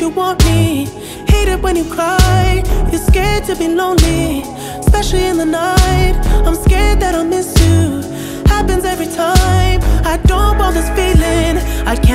You want me. Hate it when you cry. You're scared to be lonely, especially in the night. I'm scared that I'll miss you. Happens every time. I don't want this feeling. I can't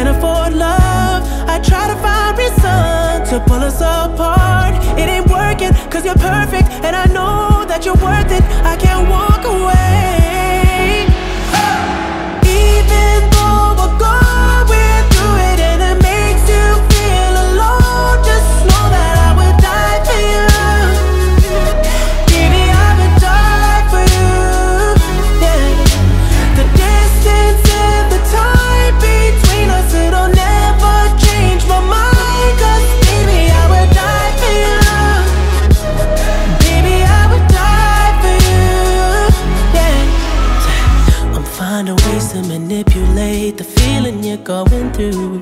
I'm finding ways to manipulate the feeling you're going through.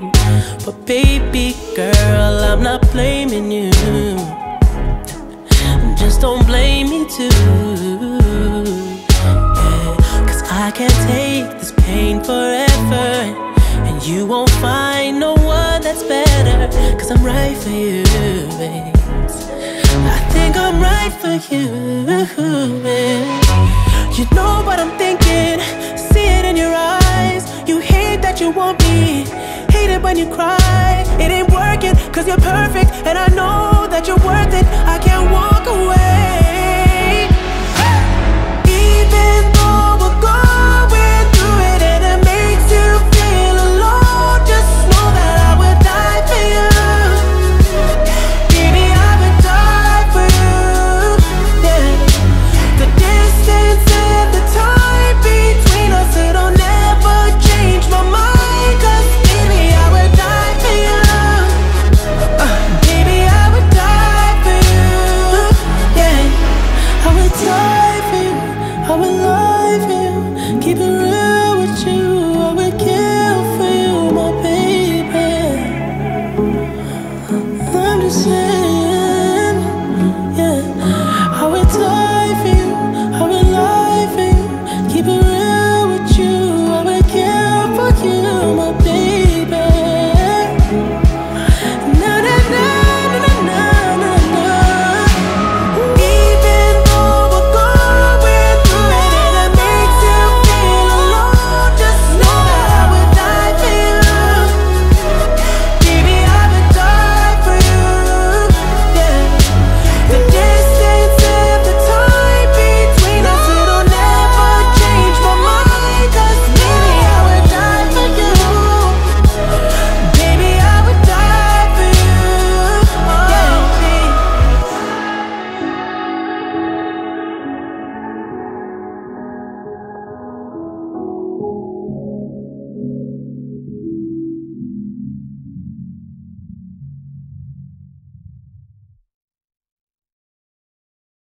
But baby girl, I'm not blaming you. Just don't blame me too. Yeah, Cause I can't take this pain forever. And you won't find no one that's better. Cause I'm right for you, babe. I think I'm right for you. man. You know what I'm thinking, in your eyes. You hate that you want me, hate it when you cry. It ain't working, cause you're perfect, and I know that you're worth it. I can't walk away. Come keep it real with you. I would kill for you, my baby.